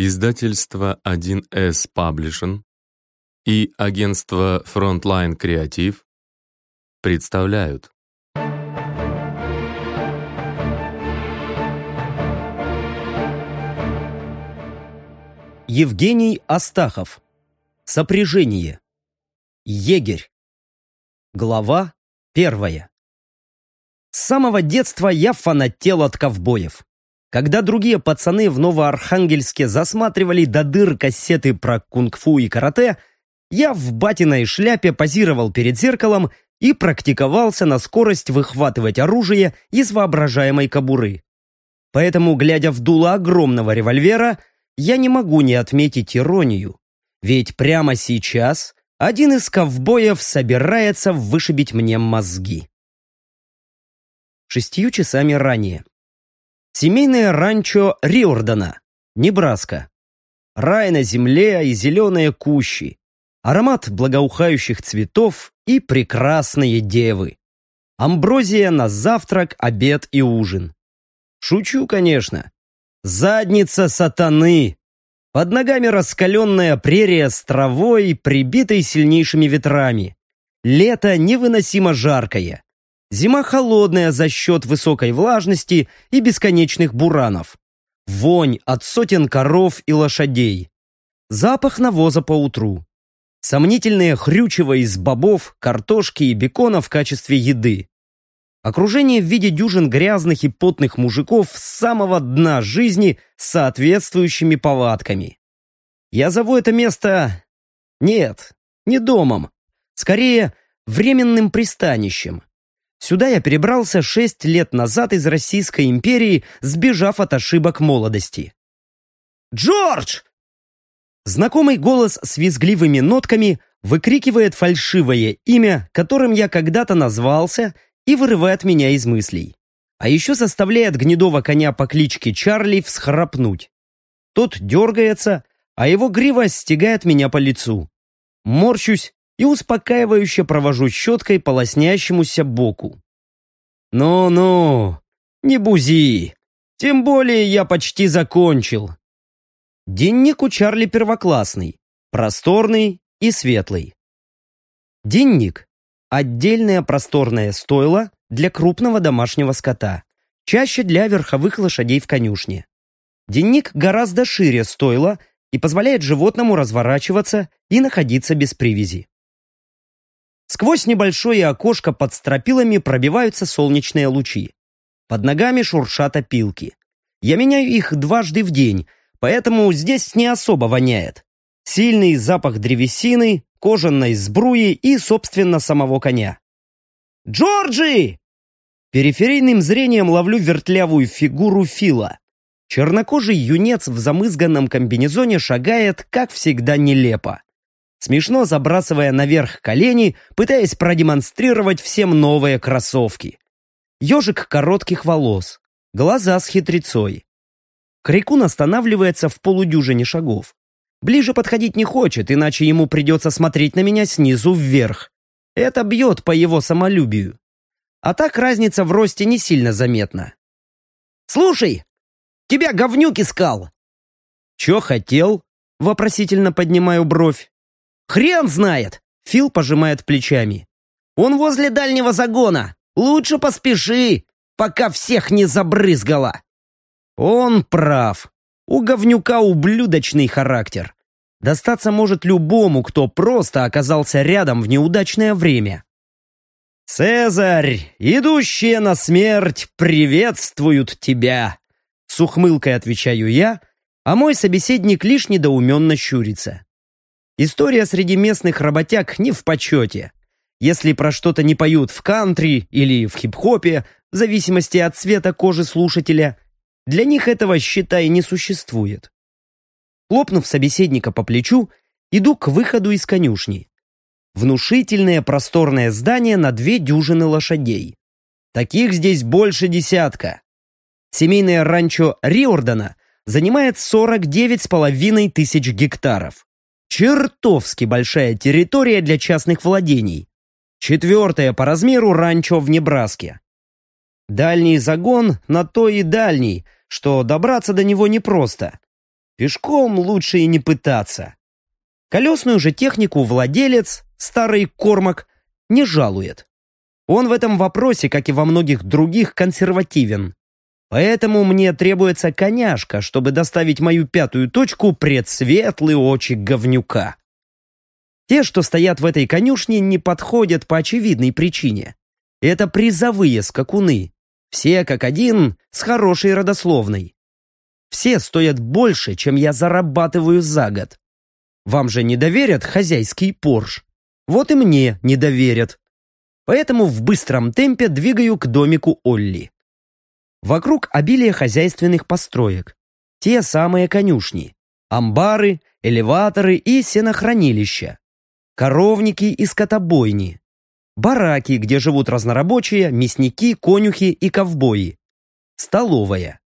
Издательство 1С Publishing и агентство Frontline Creative представляют. Евгений Астахов. Сопряжение. Егерь. Глава первая. С самого детства я фанател от ковбоев. Когда другие пацаны в Новоархангельске засматривали до дыр кассеты про кунг-фу и карате, я в батиной шляпе позировал перед зеркалом и практиковался на скорость выхватывать оружие из воображаемой кобуры. Поэтому, глядя в дуло огромного револьвера, я не могу не отметить иронию. Ведь прямо сейчас один из ковбоев собирается вышибить мне мозги. Шестью часами ранее. Семейное ранчо Риордана, Небраска. Рай на земле и зеленые кущи. Аромат благоухающих цветов и прекрасные девы. Амброзия на завтрак, обед и ужин. Шучу, конечно. Задница сатаны. Под ногами раскаленная прерия с травой, прибитой сильнейшими ветрами. Лето невыносимо жаркое. Зима холодная за счет высокой влажности и бесконечных буранов. Вонь от сотен коров и лошадей. Запах навоза по утру. Сомнительное хрючево из бобов, картошки и бекона в качестве еды. Окружение в виде дюжин грязных и потных мужиков с самого дна жизни с соответствующими повадками. Я зову это место... Нет, не домом. Скорее, временным пристанищем. Сюда я перебрался шесть лет назад из Российской империи, сбежав от ошибок молодости. «Джордж!» Знакомый голос с визгливыми нотками выкрикивает фальшивое имя, которым я когда-то назвался, и вырывает меня из мыслей. А еще заставляет гнедого коня по кличке Чарли всхрапнуть. Тот дергается, а его грива стегает меня по лицу. Морщусь и успокаивающе провожу щеткой по лоснящемуся боку. «Ну-ну, не бузи, тем более я почти закончил». Денник у Чарли первоклассный, просторный и светлый. Денник – отдельное просторное стойло для крупного домашнего скота, чаще для верховых лошадей в конюшне. Денник гораздо шире стойла и позволяет животному разворачиваться и находиться без привязи. Сквозь небольшое окошко под стропилами пробиваются солнечные лучи. Под ногами шуршат опилки. Я меняю их дважды в день, поэтому здесь не особо воняет. Сильный запах древесины, кожаной сбруи и, собственно, самого коня. «Джорджи!» Периферийным зрением ловлю вертлявую фигуру Фила. Чернокожий юнец в замызганном комбинезоне шагает, как всегда, нелепо смешно забрасывая наверх колени, пытаясь продемонстрировать всем новые кроссовки. Ежик коротких волос, глаза с хитрецой. Крикун останавливается в полудюжине шагов. Ближе подходить не хочет, иначе ему придется смотреть на меня снизу вверх. Это бьет по его самолюбию. А так разница в росте не сильно заметна. «Слушай, тебя говнюк искал!» «Чё хотел?» — вопросительно поднимаю бровь. «Хрен знает!» — Фил пожимает плечами. «Он возле дальнего загона! Лучше поспеши, пока всех не забрызгало!» Он прав. У говнюка ублюдочный характер. Достаться может любому, кто просто оказался рядом в неудачное время. «Цезарь, идущие на смерть, приветствуют тебя!» С ухмылкой отвечаю я, а мой собеседник лишь недоуменно щурится. История среди местных работяг не в почете. Если про что-то не поют в кантри или в хип-хопе, в зависимости от цвета кожи слушателя, для них этого, считай, не существует. Хлопнув собеседника по плечу, иду к выходу из конюшни. Внушительное просторное здание на две дюжины лошадей. Таких здесь больше десятка. Семейное ранчо Риордана занимает 49 с половиной тысяч гектаров. Чертовски большая территория для частных владений. Четвертое по размеру ранчо в Небраске. Дальний загон на то и дальний, что добраться до него непросто. Пешком лучше и не пытаться. Колесную же технику владелец, старый Кормак, не жалует. Он в этом вопросе, как и во многих других, консервативен. Поэтому мне требуется коняшка, чтобы доставить мою пятую точку пред светлые очи говнюка. Те, что стоят в этой конюшне, не подходят по очевидной причине. Это призовые скакуны. Все как один, с хорошей родословной. Все стоят больше, чем я зарабатываю за год. Вам же не доверят хозяйский Порш. Вот и мне не доверят. Поэтому в быстром темпе двигаю к домику Олли. Вокруг обилие хозяйственных построек. Те самые конюшни. Амбары, элеваторы и сенохранилища. Коровники и скотобойни. Бараки, где живут разнорабочие, мясники, конюхи и ковбои. Столовая.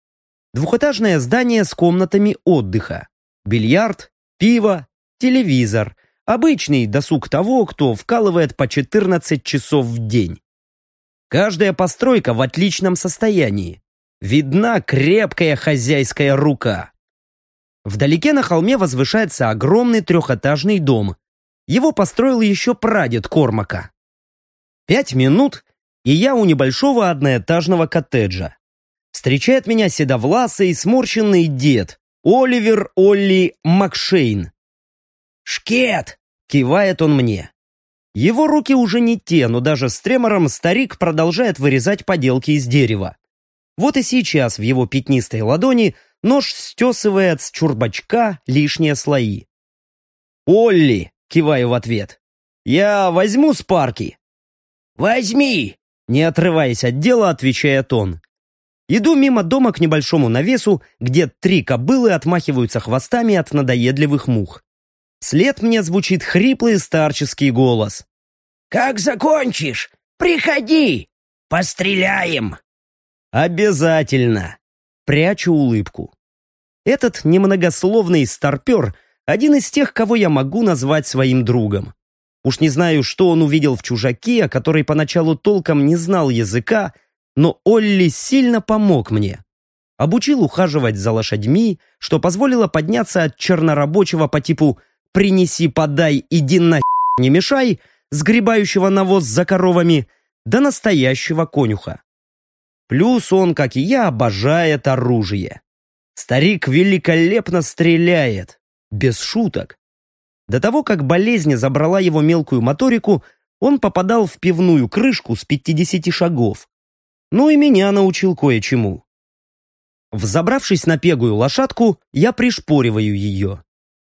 Двухэтажное здание с комнатами отдыха. Бильярд, пиво, телевизор. Обычный досуг того, кто вкалывает по 14 часов в день. Каждая постройка в отличном состоянии. Видна крепкая хозяйская рука. Вдалеке на холме возвышается огромный трехэтажный дом. Его построил еще прадед Кормака. Пять минут, и я у небольшого одноэтажного коттеджа. Встречает меня седовласый, сморщенный дед, Оливер Олли Макшейн. «Шкет!» — кивает он мне. Его руки уже не те, но даже с тремором старик продолжает вырезать поделки из дерева. Вот и сейчас в его пятнистой ладони нож стесывает с чурбачка лишние слои. «Олли!» — киваю в ответ. «Я возьму с парки». «Возьми!» — не отрываясь от дела, отвечает он. Иду мимо дома к небольшому навесу, где три кобылы отмахиваются хвостами от надоедливых мух. След мне звучит хриплый старческий голос. «Как закончишь, приходи, постреляем!» «Обязательно!» Прячу улыбку. Этот немногословный старпер – один из тех, кого я могу назвать своим другом. Уж не знаю, что он увидел в чужаке, который поначалу толком не знал языка, но Олли сильно помог мне. Обучил ухаживать за лошадьми, что позволило подняться от чернорабочего по типу «принеси, подай, иди на не мешай», сгребающего навоз за коровами, до настоящего конюха. Плюс он, как и я, обожает оружие. Старик великолепно стреляет. Без шуток. До того, как болезнь забрала его мелкую моторику, он попадал в пивную крышку с 50 шагов. Ну и меня научил кое-чему. Взобравшись на пегую лошадку, я пришпориваю ее.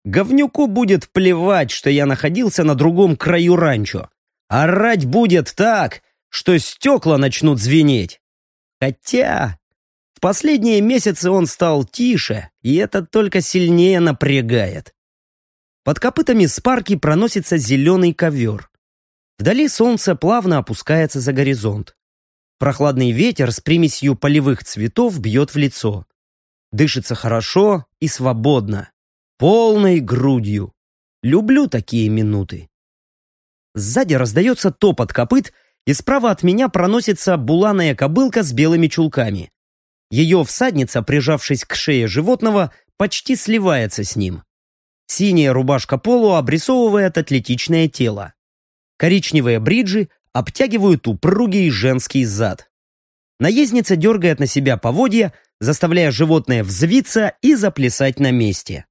Говнюку будет плевать, что я находился на другом краю ранчо. Орать будет так, что стекла начнут звенеть. Хотя в последние месяцы он стал тише, и это только сильнее напрягает. Под копытами спарки проносится зеленый ковер. Вдали солнце плавно опускается за горизонт. Прохладный ветер с примесью полевых цветов бьет в лицо. Дышится хорошо и свободно. Полной грудью. Люблю такие минуты. Сзади раздается топот копыт, и справа от меня проносится буланая кобылка с белыми чулками. Ее всадница, прижавшись к шее животного, почти сливается с ним. Синяя рубашка полу обрисовывает атлетичное тело. Коричневые бриджи обтягивают упругий женский зад. Наездница дергает на себя поводья, заставляя животное взвиться и заплясать на месте.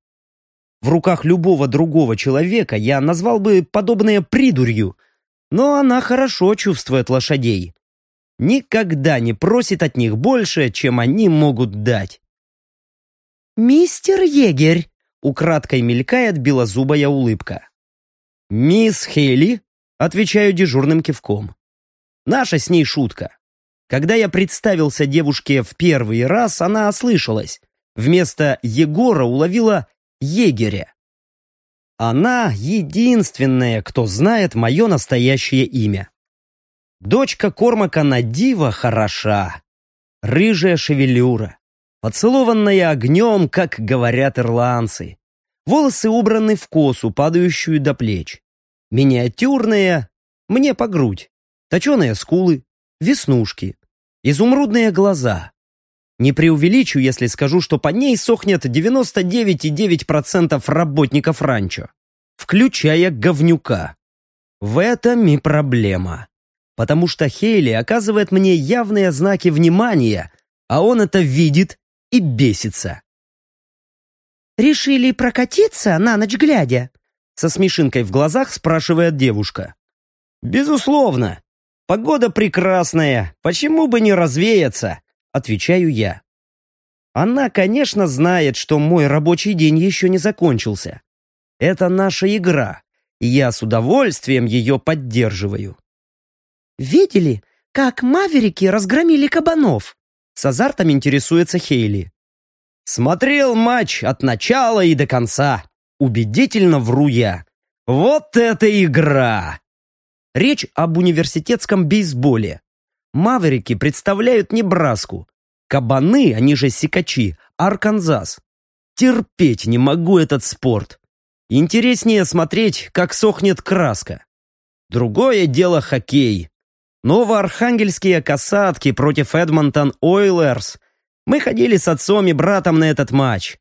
В руках любого другого человека я назвал бы подобное придурью – но она хорошо чувствует лошадей. Никогда не просит от них больше, чем они могут дать. «Мистер егерь!» — украдкой мелькает белозубая улыбка. «Мисс Хейли?» — отвечаю дежурным кивком. Наша с ней шутка. Когда я представился девушке в первый раз, она ослышалась. Вместо Егора уловила егеря. Она единственная, кто знает мое настоящее имя. Дочка Кормака Надива хороша. Рыжая шевелюра. Поцелованная огнем, как говорят ирландцы. Волосы убраны в косу, падающую до плеч. Миниатюрная, мне по грудь. Точеные скулы, веснушки, изумрудные глаза. Не преувеличу, если скажу, что по ней сохнет 99,9% работников ранчо, включая говнюка. В этом и проблема. Потому что Хейли оказывает мне явные знаки внимания, а он это видит и бесится. «Решили прокатиться на ночь глядя?» Со смешинкой в глазах спрашивает девушка. «Безусловно. Погода прекрасная. Почему бы не развеяться?» Отвечаю я. Она, конечно, знает, что мой рабочий день еще не закончился. Это наша игра, и я с удовольствием ее поддерживаю. «Видели, как маверики разгромили кабанов?» С азартом интересуется Хейли. «Смотрел матч от начала и до конца. Убедительно вру я. Вот это игра!» Речь об университетском бейсболе. Маверики представляют Небраску. Кабаны, они же сикачи, Арканзас. Терпеть не могу этот спорт. Интереснее смотреть, как сохнет краска. Другое дело хоккей. Новоархангельские касатки против Эдмонтон Ойлерс. Мы ходили с отцом и братом на этот матч.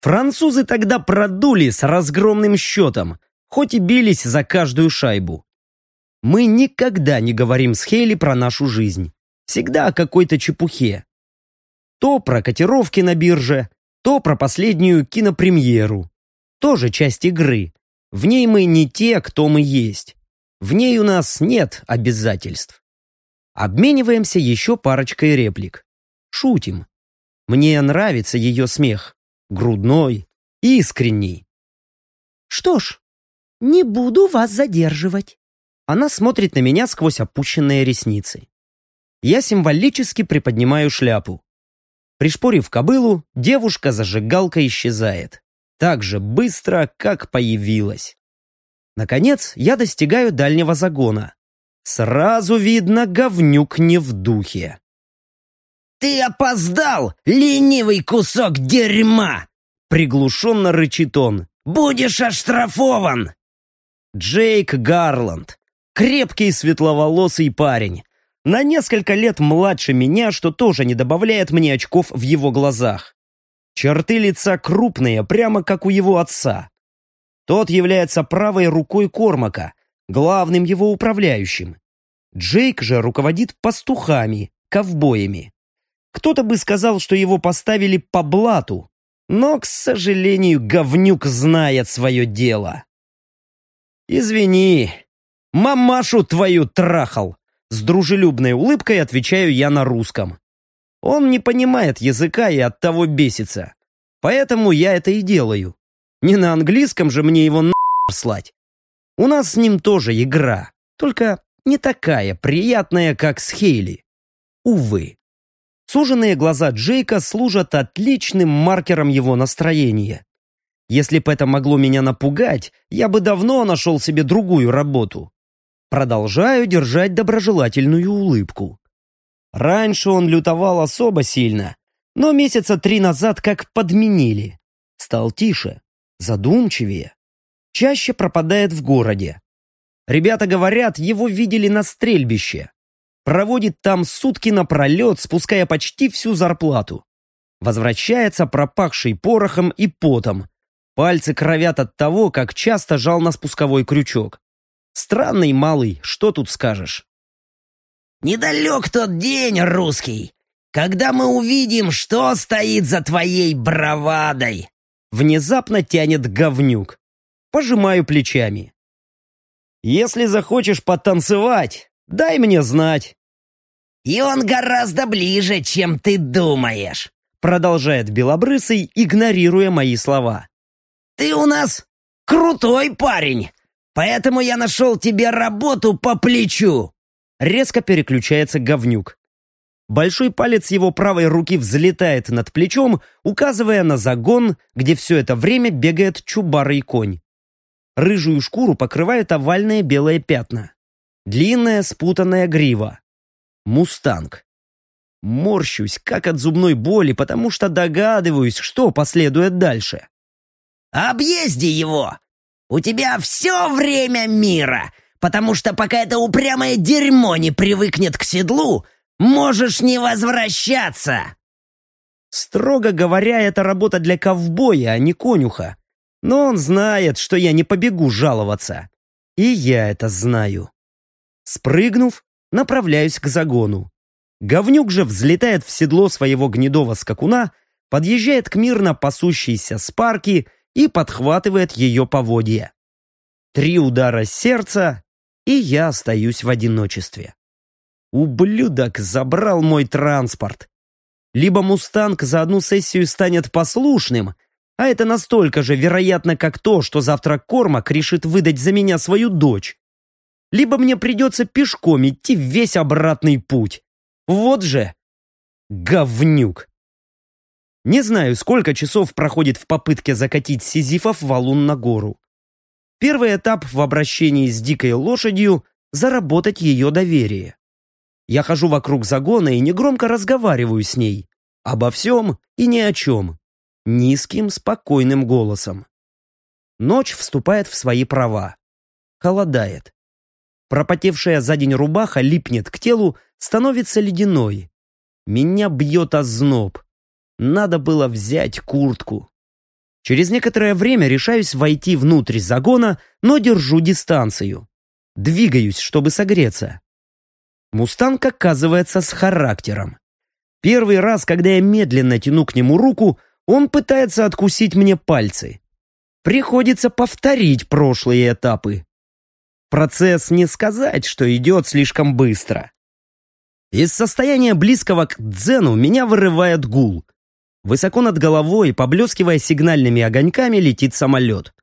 Французы тогда продули с разгромным счетом, хоть и бились за каждую шайбу. Мы никогда не говорим с Хейли про нашу жизнь. Всегда о какой-то чепухе. То про котировки на бирже, то про последнюю кинопремьеру. Тоже часть игры. В ней мы не те, кто мы есть. В ней у нас нет обязательств. Обмениваемся еще парочкой реплик. Шутим. Мне нравится ее смех. Грудной, искренний. «Что ж, не буду вас задерживать». Она смотрит на меня сквозь опущенные ресницы. Я символически приподнимаю шляпу. Пришпорив кобылу, девушка-зажигалка исчезает. Так же быстро, как появилась. Наконец, я достигаю дальнего загона. Сразу видно, говнюк не в духе. «Ты опоздал, ленивый кусок дерьма!» Приглушенно рычит он. «Будешь оштрафован!» Джейк Гарланд. Крепкий светловолосый парень. На несколько лет младше меня, что тоже не добавляет мне очков в его глазах. Черты лица крупные, прямо как у его отца. Тот является правой рукой Кормака, главным его управляющим. Джейк же руководит пастухами, ковбоями. Кто-то бы сказал, что его поставили по блату, но, к сожалению, говнюк знает свое дело. «Извини, «Мамашу твою трахал!» С дружелюбной улыбкой отвечаю я на русском. Он не понимает языка и оттого бесится. Поэтому я это и делаю. Не на английском же мне его на слать. У нас с ним тоже игра, только не такая приятная, как с Хейли. Увы. Суженные глаза Джейка служат отличным маркером его настроения. Если бы это могло меня напугать, я бы давно нашел себе другую работу. Продолжаю держать доброжелательную улыбку. Раньше он лютовал особо сильно, но месяца три назад как подменили. Стал тише, задумчивее. Чаще пропадает в городе. Ребята говорят, его видели на стрельбище. Проводит там сутки напролет, спуская почти всю зарплату. Возвращается пропахший порохом и потом. Пальцы кровят от того, как часто жал на спусковой крючок. Странный малый, что тут скажешь? Недалек тот день, русский, когда мы увидим, что стоит за твоей бравадой. Внезапно тянет говнюк. Пожимаю плечами. Если захочешь потанцевать, дай мне знать. И он гораздо ближе, чем ты думаешь, продолжает Белобрысый, игнорируя мои слова. Ты у нас крутой парень, Поэтому я нашел тебе работу по плечу!» Резко переключается говнюк. Большой палец его правой руки взлетает над плечом, указывая на загон, где все это время бегает чубарый конь. Рыжую шкуру покрывают овальные белые пятна. Длинная спутанная грива. Мустанг. Морщусь, как от зубной боли, потому что догадываюсь, что последует дальше. «Объезди его! У тебя все время мира, потому что пока это упрямое дерьмо не привыкнет к седлу, можешь не возвращаться!» Строго говоря, это работа для ковбоя, а не конюха. Но он знает, что я не побегу жаловаться. И я это знаю. Спрыгнув, направляюсь к загону. Говнюк же взлетает в седло своего гнедого скакуна, подъезжает к мирно пасущейся спарке и подхватывает ее поводья. Три удара сердца, и я остаюсь в одиночестве. Ублюдок забрал мой транспорт. Либо «Мустанг» за одну сессию станет послушным, а это настолько же вероятно, как то, что завтра Кормак решит выдать за меня свою дочь. Либо мне придется пешком идти весь обратный путь. Вот же говнюк. Не знаю, сколько часов проходит в попытке закатить Сизифов валун на гору. Первый этап в обращении с дикой лошадью – заработать ее доверие. Я хожу вокруг загона и негромко разговариваю с ней. Обо всем и ни о чем. Низким, спокойным голосом. Ночь вступает в свои права. Холодает. Пропотевшая за день рубаха липнет к телу, становится ледяной. Меня бьет озноб. Надо было взять куртку. Через некоторое время решаюсь войти внутрь загона, но держу дистанцию. Двигаюсь, чтобы согреться. Мустанг оказывается с характером. Первый раз, когда я медленно тяну к нему руку, он пытается откусить мне пальцы. Приходится повторить прошлые этапы. Процесс не сказать, что идет слишком быстро. Из состояния близкого к дзену меня вырывает гул. Высоко над головой, поблескивая сигнальными огоньками, летит самолет.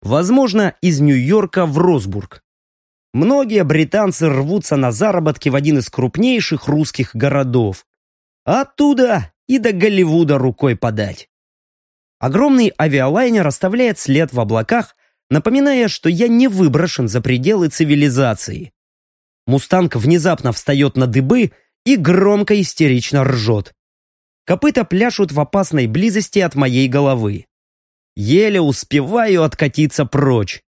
Возможно, из Нью-Йорка в Росбург. Многие британцы рвутся на заработки в один из крупнейших русских городов. Оттуда и до Голливуда рукой подать. Огромный авиалайнер оставляет след в облаках, напоминая, что я не выброшен за пределы цивилизации. Мустанг внезапно встает на дыбы и громко истерично ржет. Копыта пляшут в опасной близости от моей головы. Еле успеваю откатиться прочь.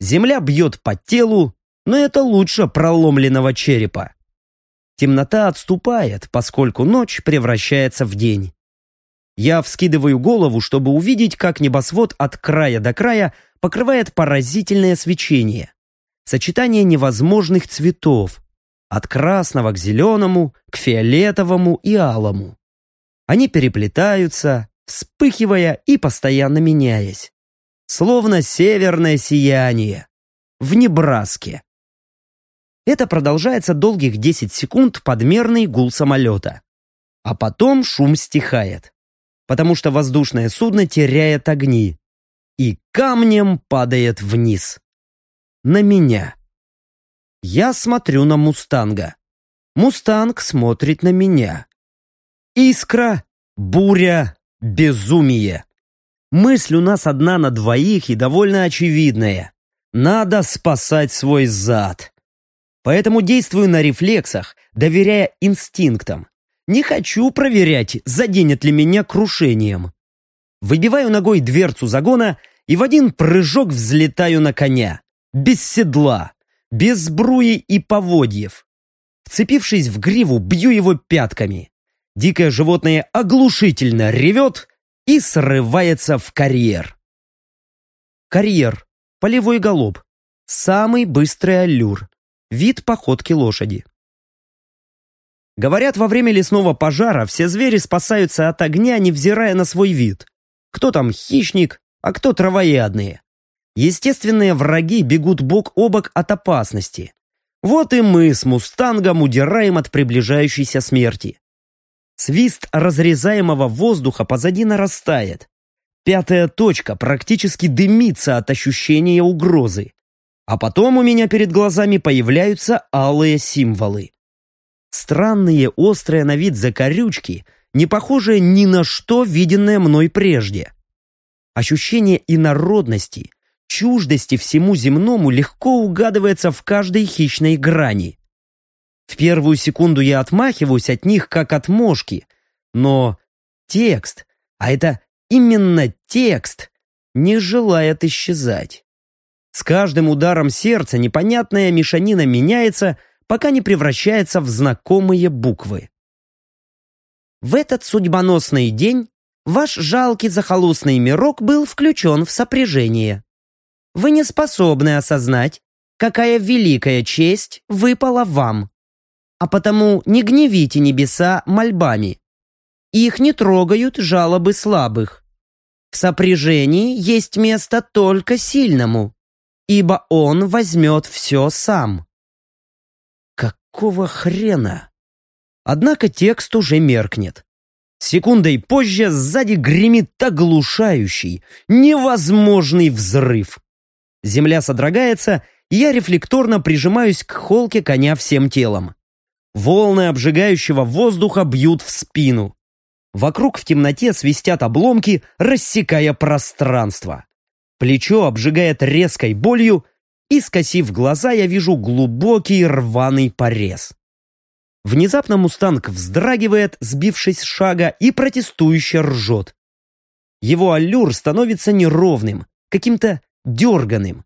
Земля бьет по телу, но это лучше проломленного черепа. Темнота отступает, поскольку ночь превращается в день. Я вскидываю голову, чтобы увидеть, как небосвод от края до края покрывает поразительное свечение. Сочетание невозможных цветов. От красного к зеленому, к фиолетовому и алому. Они переплетаются, вспыхивая и постоянно меняясь. Словно северное сияние. В Небраске. Это продолжается долгих 10 секунд подмерный гул самолета. А потом шум стихает. Потому что воздушное судно теряет огни. И камнем падает вниз. На меня. Я смотрю на Мустанга. Мустанг смотрит на меня. Искра, буря, безумие. Мысль у нас одна на двоих и довольно очевидная. Надо спасать свой зад. Поэтому действую на рефлексах, доверяя инстинктам. Не хочу проверять, заденет ли меня крушением. Выбиваю ногой дверцу загона и в один прыжок взлетаю на коня. Без седла, без сбруи и поводьев. Вцепившись в гриву, бью его пятками. Дикое животное оглушительно ревет и срывается в карьер. Карьер. Полевой голуб. Самый быстрый аллюр. Вид походки лошади. Говорят, во время лесного пожара все звери спасаются от огня, невзирая на свой вид. Кто там хищник, а кто травоядные. Естественные враги бегут бок о бок от опасности. Вот и мы с Мустангом удираем от приближающейся смерти. Свист разрезаемого воздуха позади нарастает. Пятая точка практически дымится от ощущения угрозы. А потом у меня перед глазами появляются алые символы. Странные острые на вид закорючки, не похожие ни на что виденное мной прежде. Ощущение инородности, чуждости всему земному легко угадывается в каждой хищной грани. В первую секунду я отмахиваюсь от них, как от мошки. Но текст, а это именно текст, не желает исчезать. С каждым ударом сердца непонятная мешанина меняется, пока не превращается в знакомые буквы. В этот судьбоносный день ваш жалкий захолустный мирок был включен в сопряжение. Вы не способны осознать, какая великая честь выпала вам. А потому не гневите небеса мольбами. Их не трогают жалобы слабых. В сопряжении есть место только сильному, ибо он возьмет все сам. Какого хрена? Однако текст уже меркнет. Секундой позже сзади гремит оглушающий, невозможный взрыв. Земля содрогается, и я рефлекторно прижимаюсь к холке коня всем телом. Волны обжигающего воздуха бьют в спину. Вокруг в темноте свистят обломки, рассекая пространство. Плечо обжигает резкой болью, и, скосив глаза, я вижу глубокий рваный порез. Внезапно мустанг вздрагивает, сбившись с шага, и протестующе ржет. Его аллюр становится неровным, каким-то дерганым.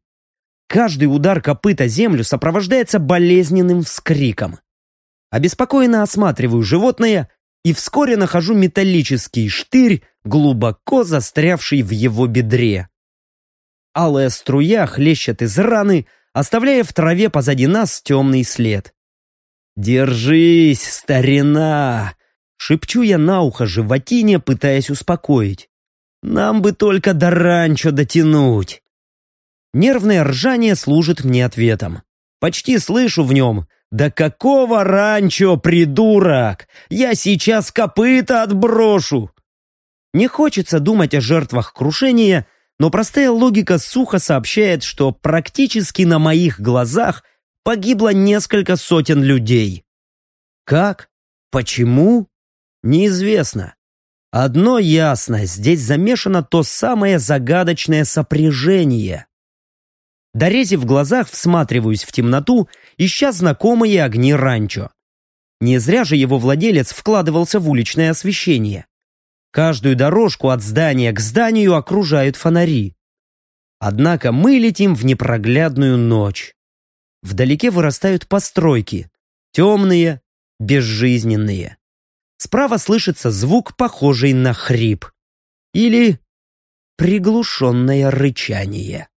Каждый удар копыта землю сопровождается болезненным вскриком. Обеспокоенно осматриваю животное и вскоре нахожу металлический штырь, глубоко застрявший в его бедре. Алая струя хлещет из раны, оставляя в траве позади нас темный след. «Держись, старина!» — шепчу я на ухо животине, пытаясь успокоить. «Нам бы только до ранчо дотянуть!» Нервное ржание служит мне ответом. Почти слышу в нем «Да какого ранчо, придурок! Я сейчас копыта отброшу!» Не хочется думать о жертвах крушения, но простая логика сухо сообщает, что практически на моих глазах погибло несколько сотен людей. Как? Почему? Неизвестно. Одно ясно, здесь замешано то самое загадочное сопряжение. Дорезив в глазах, всматриваюсь в темноту, ища знакомые огни ранчо. Не зря же его владелец вкладывался в уличное освещение. Каждую дорожку от здания к зданию окружают фонари. Однако мы летим в непроглядную ночь. Вдалеке вырастают постройки. Темные, безжизненные. Справа слышится звук, похожий на хрип. Или приглушенное рычание.